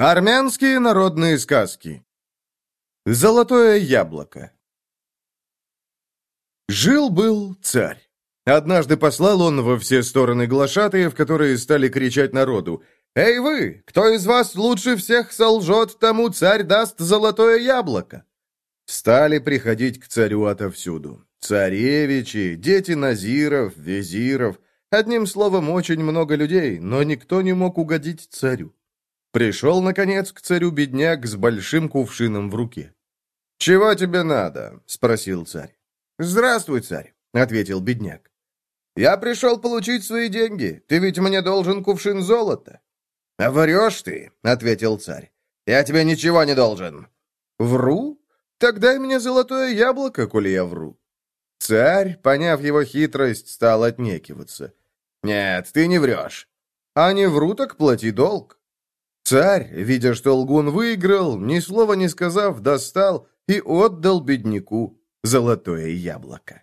Армянские народные сказки. Золотое яблоко. Жил-был царь. Однажды послал он во все стороны глашатаев, которые стали кричать народу. «Эй вы! Кто из вас лучше всех солжет, тому царь даст золотое яблоко!» Стали приходить к царю отовсюду. Царевичи, дети назиров, визиров. Одним словом, очень много людей, но никто не мог угодить царю. Пришел, наконец, к царю бедняк с большим кувшином в руке. «Чего тебе надо?» — спросил царь. «Здравствуй, царь», — ответил бедняк. «Я пришел получить свои деньги. Ты ведь мне должен кувшин золота». «А врешь ты», — ответил царь. «Я тебе ничего не должен». «Вру? Так дай мне золотое яблоко, коли я вру». Царь, поняв его хитрость, стал отнекиваться. «Нет, ты не врешь». «А не вру, так плати долг». Царь, видя, что лгун выиграл, ни слова не сказав, достал и отдал бедняку золотое яблоко.